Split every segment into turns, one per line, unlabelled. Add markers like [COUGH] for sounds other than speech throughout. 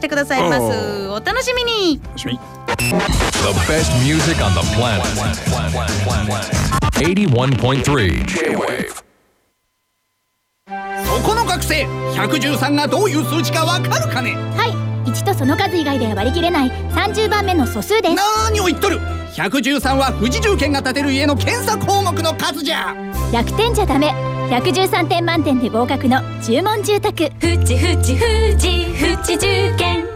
てくださいます。お楽しみに。
The best music on the planet. 81.3 J-Wave.
そこの学生113がどういう数値かわかるかね？
はい。1とその数以外では割り切れない30番目の素数です。
何を言っとる？113は富士重建が建てる家の検査項目の数じゃ。
100点じゃダメ113点満点で合格の注文住宅。
ふちふちふちふち受験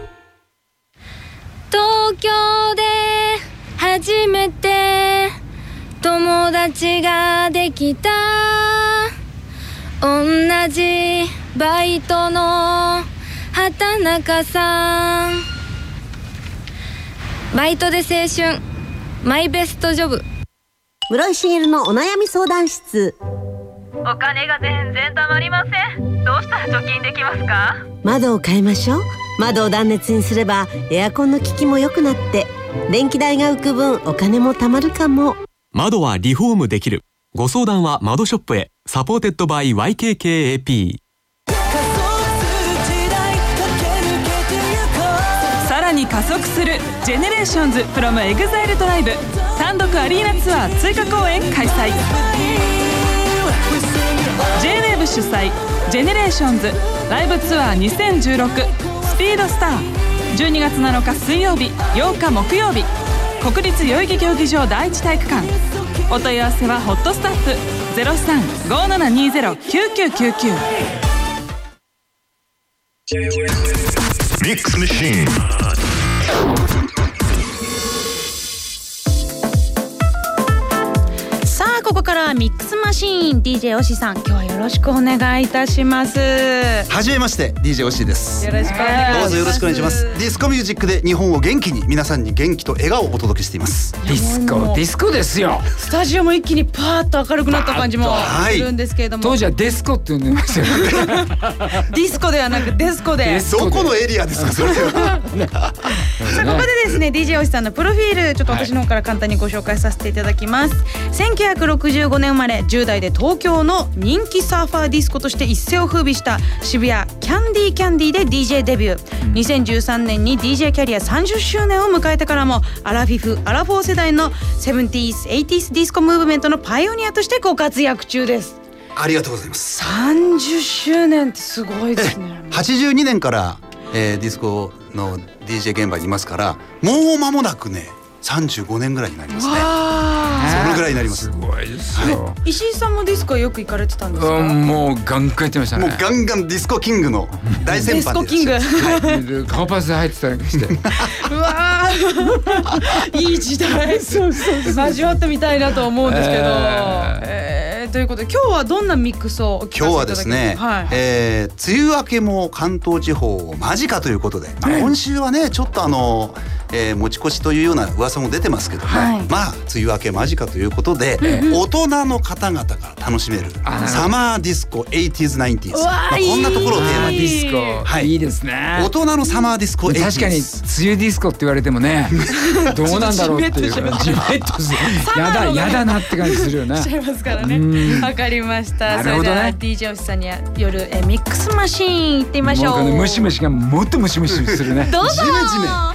東京で初めて友達ができた。同じバイトの畑中さん。バイトで青春。マイベストジョブ。
室井茂のお悩み相談室
お金が全然貯まりません。どうしたら貯金できますか？
窓を変えましょう。窓を断熱にすればエアコンの効きも良くなって電気代が浮く分お金も貯まるかも。
窓はリフォームできる。ご相談は窓ショップへ。 supported by YKKAP
さらに加速する「 GENERATIONS from EXILE TRIBE」単独アリーナツアー追加公演開催 J-WAVE 主催「ジェネレーションズライブツアー2016スピードスター」12月7日水曜日8日木曜日国立代々木競技場第一体育館。お問い合わせはホットスタッフ0357209999
Mix Machine.
さあここからはミックスマシーン DJ おしさん今日はよろしくお願いいたします。よ
はじめまして DJ おしです。
ろしくお願いします。
どうぞよろしくお願いします。ディスコミュージックで日本を元気に皆さんに元気と笑顔をお届けしています。
ディスコディスコですよ。
スタジオも一気にパーッと明るくなった感じも
はい。
するんですけれども、
当時はデスコって呼んでましたよ [LAUGHS]
ディスコではなくデスコで。
デスコ
どこのエリアですかそれは。[LAUGHS]
さあここでですね DJ おしさんのプロフィールちょっと私の方から簡単にご紹介させていただきます、1965年生まれ10代で東京の人気サーファーディスコとして一世を風靡した渋谷キャンディーキャンディーで DJ デビュー、2013年に DJ キャリア30周年を迎えてからもアラフィフアラフォー世代の 70s、80s ディスコムーブメントのパイオニアとしてご活躍中です。
ありがとうございます。
30周年ってすごいですね。
82年から、えー、ディスコの DJ 現場にいますからもう間もなくね35年ぐらいになりますね。そのぐらいになります。
すごいですよ、
石井さんもディスコよく行かれてたんですか、
うん、もうガンガンやってましたね。
もうガンガンディスコキングの大先
ディスコ
輩で
キング。
で顔パスで入ってたりして。[LAUGHS]
うわー。いい時代。味わってみたいなと思うんですけど、えー。ということで今日はどんなミックスをお聞かせいただ
今日はですね、
はい。
えー梅雨明けも関東地方間近ということで、まあ今週はねちょっとあの、えー持ち越しというような噂も出てますけども、
はい。
まあ梅雨明け間近ということで、大人の方々が楽しめるサマーディスコ 80s、90s、
うわー
まあ、こんなところをテーマ
にディスコ、
はい。
いいですね。
大人のサマーディスコ 80s
確かに梅雨ディスコって言われてもね [LAUGHS] どうなんだろうっていう。ジメッとするやだやだなって感じするよね。
しちゃいますからね。
うん。
わかりました、
なるほどね。
DJ おしさんによるえーミックスマシーン行ってみましょう。
もうこのムシムシがもっとムシムシするね。
どうぞ
ジメジメ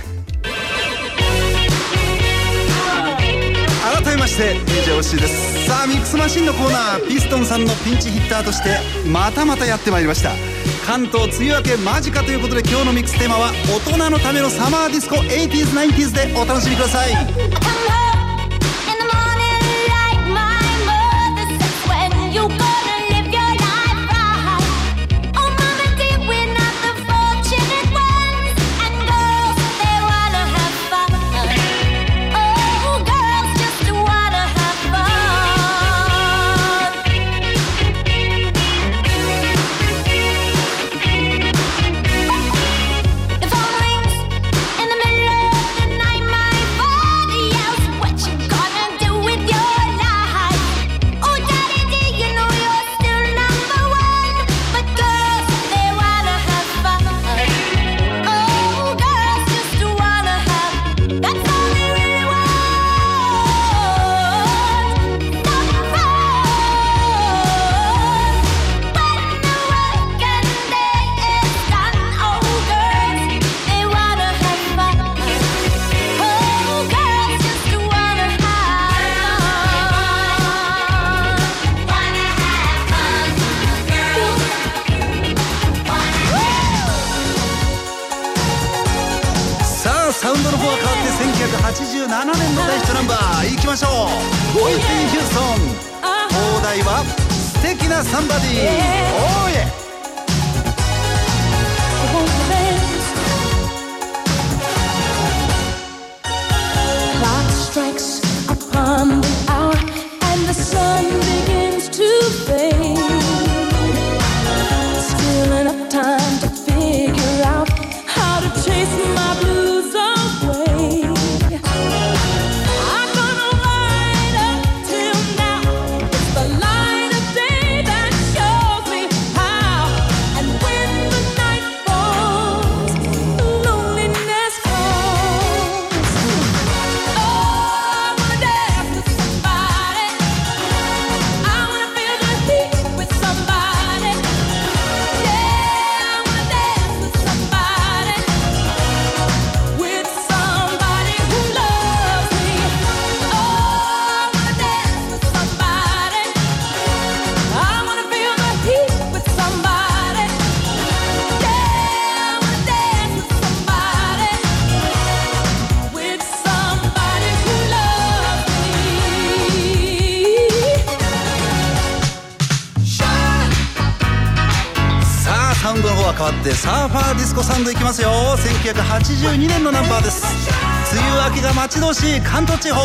改めまして DJ おしです。さあミックスマシンのコーナーピストンさんのピンチヒッターとしてまたまたやってまいりました。関東梅雨明け間近ということで今日のミックステーマは大人のためのサマーディスコ 80s、90s でお楽しみください。
しょう。ボイティ・ヒューン。は素敵なサンバディ。おーイサウンドの方は変わってサーファーディスコサウンドいきますよ。1982年のナンバーです。梅雨明けが待ち遠しい関東地方。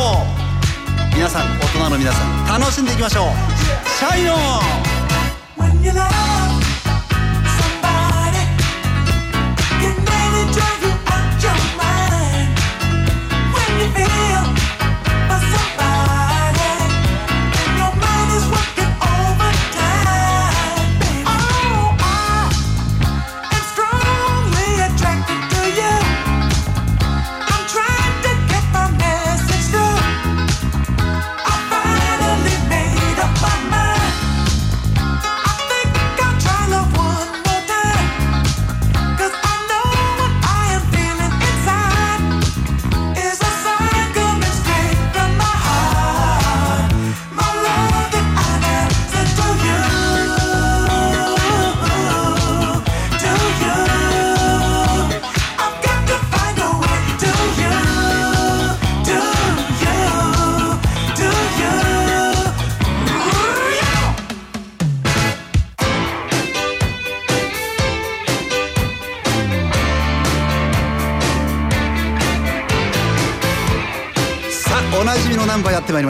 皆さん大人の皆さん楽しんでいきましょう。 Shine On さ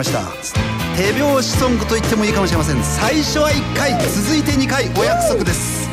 ました。手拍子ソングと言ってもいいかもしれません。最初は1回続いて2回お約束です。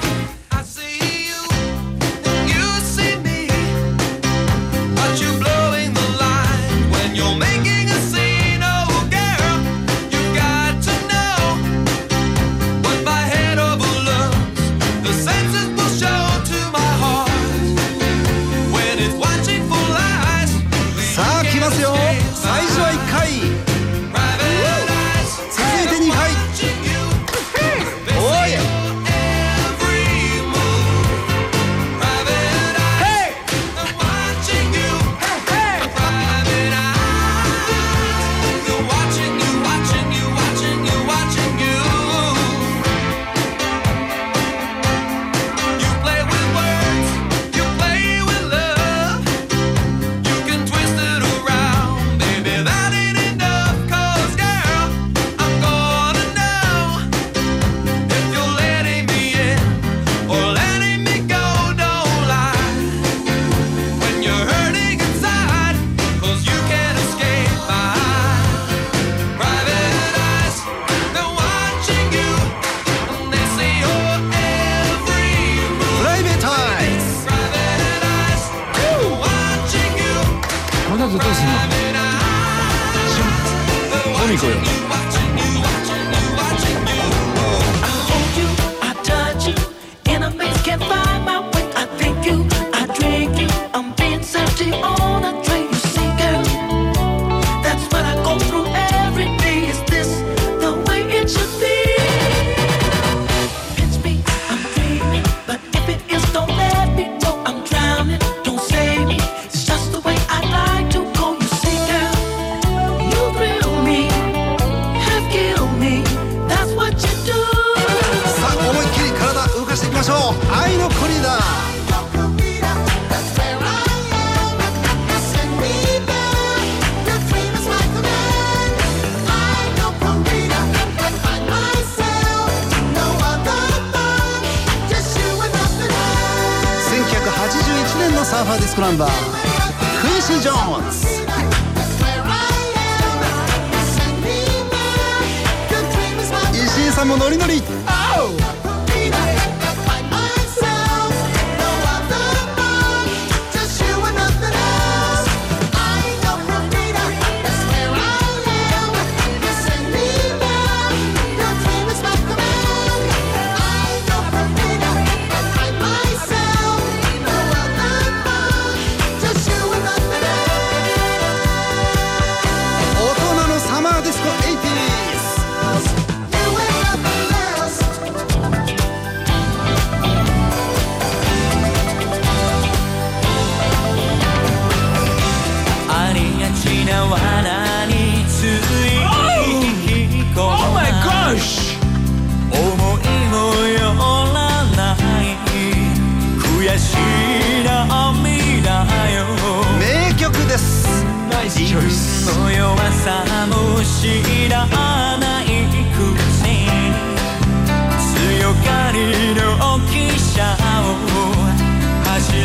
Bamba.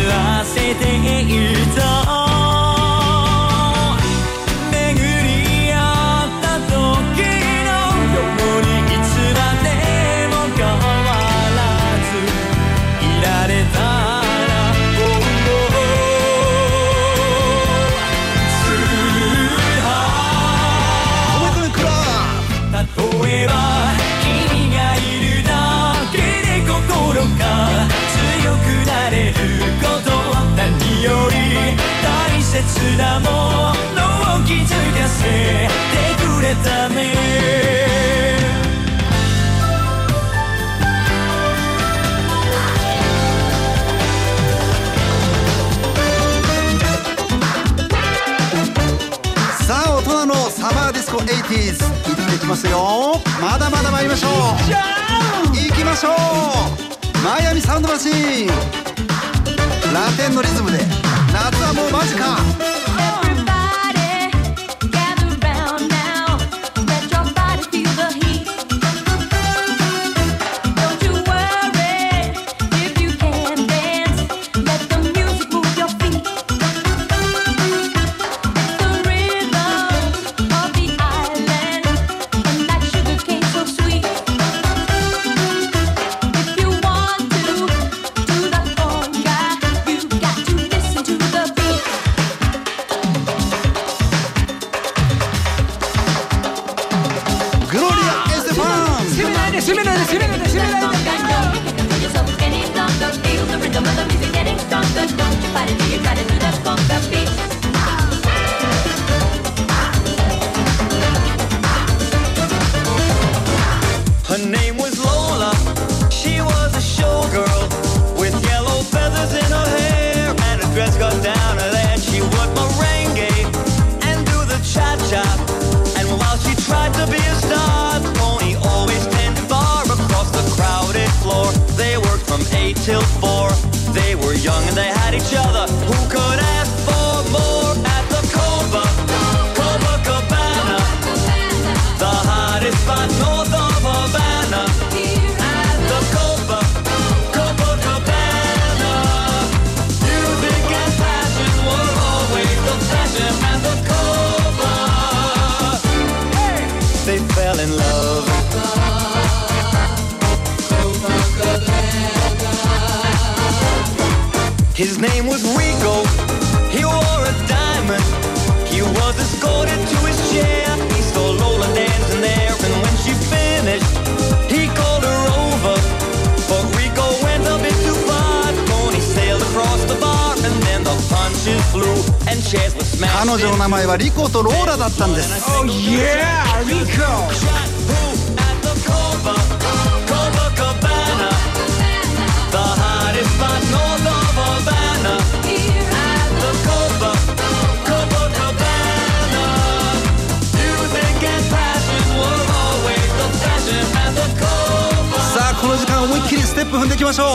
わせていた切なものを気づかせてくれたね。
サバーディスコ 80s 行ってきますよ。まだまだ参りましょう。行きましょう。マイアミサウンドマシーン。ラテンのリズムで。夏はもう
マジか。Decímelo, decímelo, decímelo.
Her name was They worked from 8 till 4. They were young and they had each other. Who could
彼女の名前はリコとローラだったんです。
Oh yeah,
この時間思いっきりステップ踏んでいきましょう。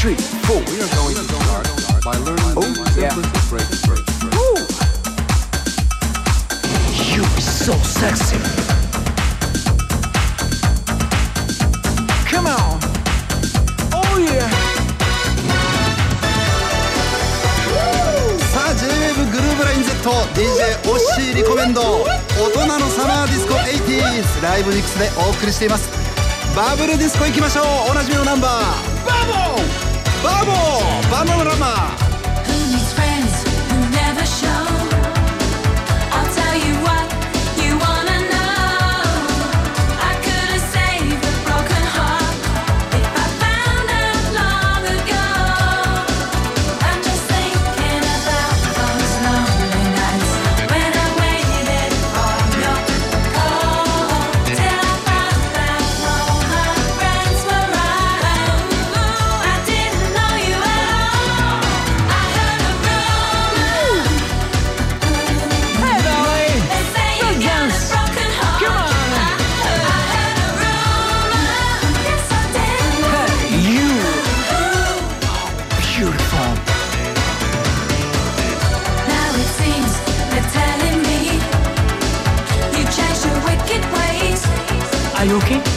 three, four. We are going to start by learning oh, the
yeah.
break first. Woo! You so sexy. Come
on. Oh yeah.
さあ J-Wave グルーブライン Z DJ オッシーリコメンド大人のサマーディスコ 80s ライブミックスでお送りしていますバブルディスコ行きましょうおなじみのナンバーバ
ブル you
okay?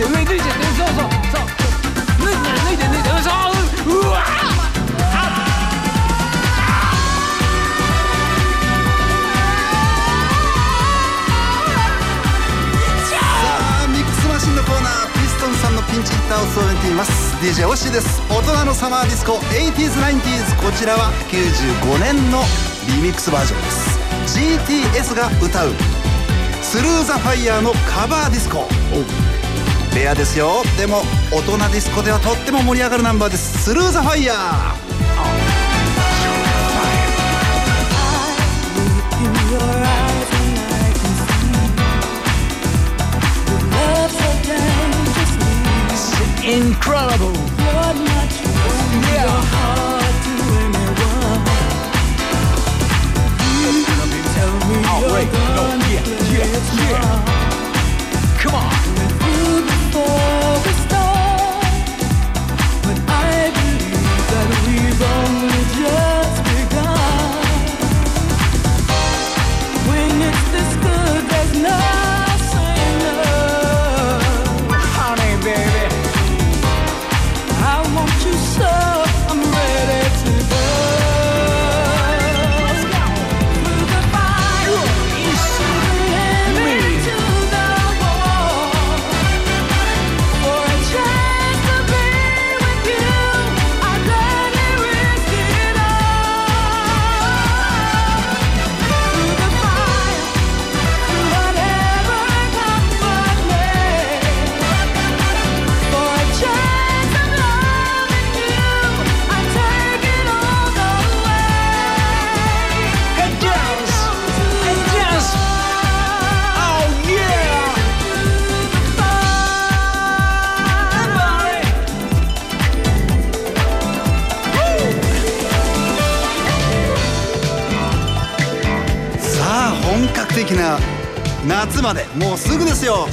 そううわ
さあミックスマシンのコーナーピストンさんのピンチヒッターを務めています。DJ オッシーです。大人のサマーディスコ 80s90s こちらは95年のリミックスバージョンです。GTS が歌う。スルーザファイヤーのカバーディスコ。レアですよでも大人ディスコではとっても盛り上がるナンバーですスルーザファイヤー
Incredible! Oh, wait, no, yeah, yeah, yeah. Come on.
までもうすぐですよ。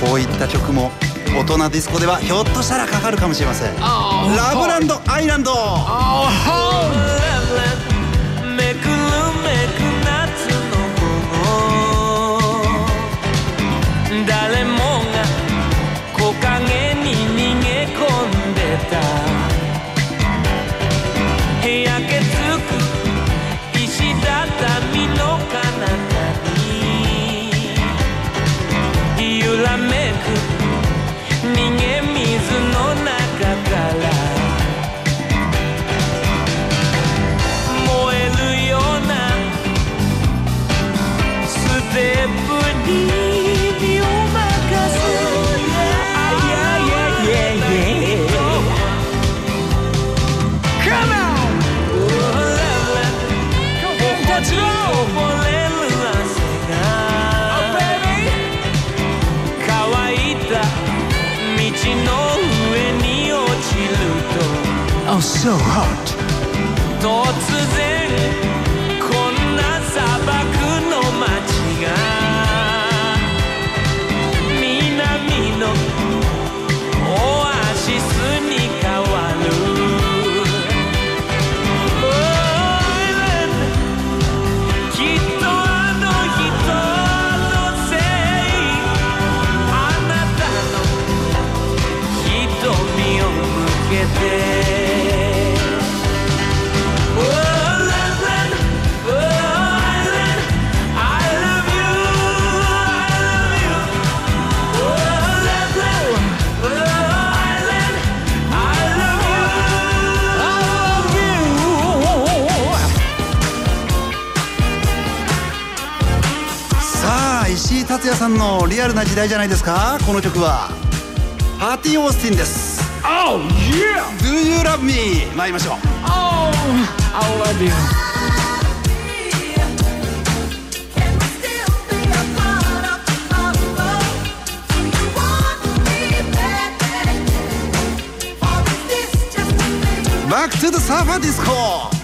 こういった曲も大人ディスコではひょっとしたらかかるかもしれません。ラブランドアイランド
Oh, so hot.
井達也さんのリアルな時代じゃないですかこの曲はパーティー・オースティンです
Oh yeah
Do you love me? 参りましょう
Oh I love you
Back to the Surfer Disco
Need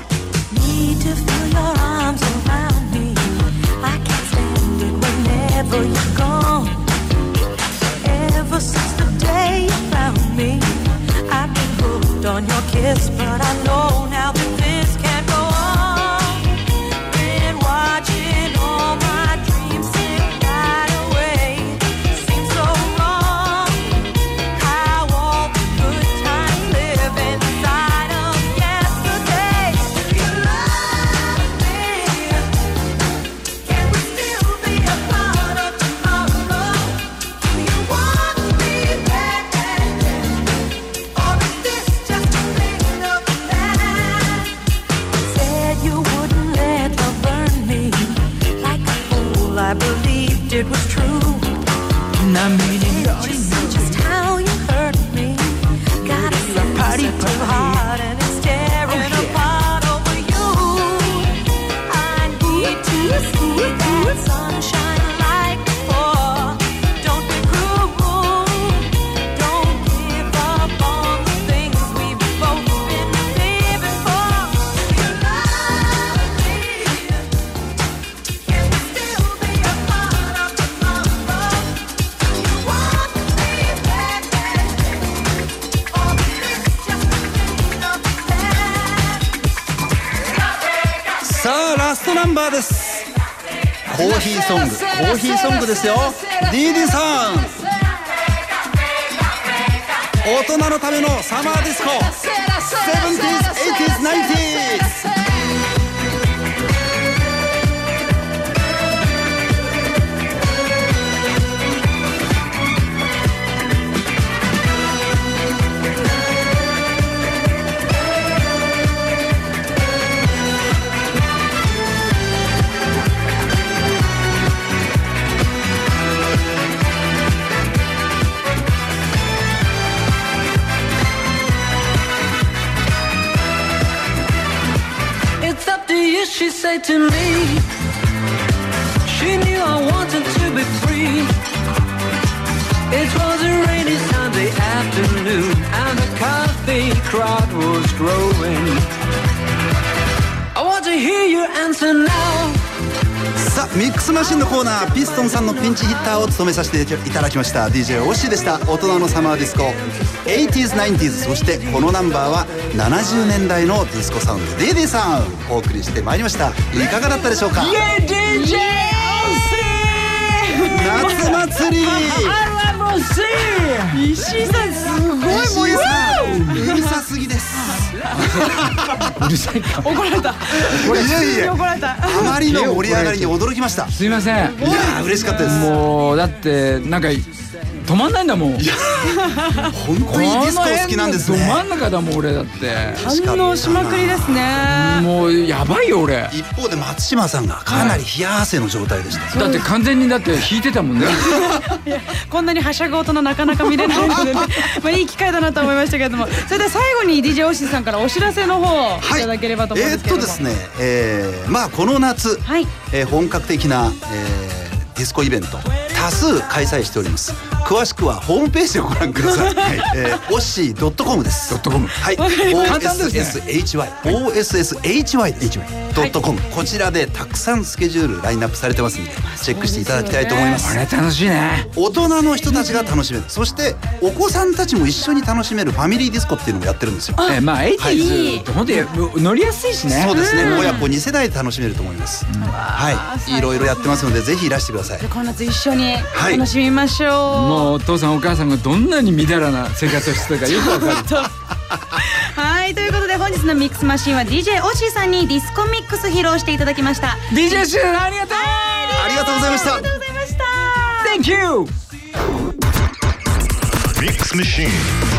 you're gone. Ever since the day you found me, I've been hooked on your kiss, but I know
ーヒーソングコーヒーソングですよ。DD さん。大人のためのサマーディスコ。70s、80s、90s「
to me She knew I wanted to be free It was a rainy Sunday afternoon And the coffee crowd was growing I want to hear your answer now
さあミックスマシンのコーナーピストンさんのピンチヒッターを務めさせていただきました DJ オッシーでした大人のサマーディスコ 80s、90s そしてこのナンバーは70年代のディスコサウンド DD さんお送りしてまいりました。いかがだったでしょうか
？Yeah, DJ
夏祭り
！RMC
石井さんすごい盛り上が
うるさすぎです。
うるさいか。
怒られた。
いやいや
怒られた。
あまりの盛り上がりに驚きました。
すいません。
いやー嬉しかったです。
もうだってなんか止まんないんだもん。
本当にディスコ好きなんですね。
ど真ん中だもん俺だって。
反応しまくりですね。
もうやばいよ俺。
一方で松島さんがかなり冷や汗の状態でした。
だって完全にだって引いてたもんね。[LAUGHS]
こんなにはしゃぐ大人なかなか見れないのでね。[LAUGHS] まあいい機会だなと思いましたけれども。それでは最後に DJ オシさんからお知らせの方いただければと思うん
えーっ
ですけれども、
とですね、えーまあこの夏、えー本格的な、えーディスコイベント多数開催しております詳しくはホームページをご覧ください。はい、えー、オッシードットコムです。ドットコム。はい。
簡単ですね
OSSHY、OSSHY でドットコム。こちらでたくさんスケジュールラインナップされてますんで、チェックしていただきたいと思います。
これ楽しいね
大人の人たちが楽しめる。そしてお子さんたちも一緒に楽しめるファミリーディスコっていうのもやってるんですよ。
えーまあ eighties って本当に乗りやすいしね
そうですね。
ん
親子2世代で楽しめると思います。はい。いろいろやってますのでぜひいらしてください。
この夏一緒に
はい
楽しみましょう、
もうお父さんお母さんがどんなにみだらな生活をしてたかよくわかる [LAUGHS] [LAUGHS]
はいということで本日のミックスマシンは DJ オッシーさんにディスコミックス披露していただきました。
DJ シューありがとう。
ありがとうございました。
ありがとうございました。
Thank you
Mix Machine.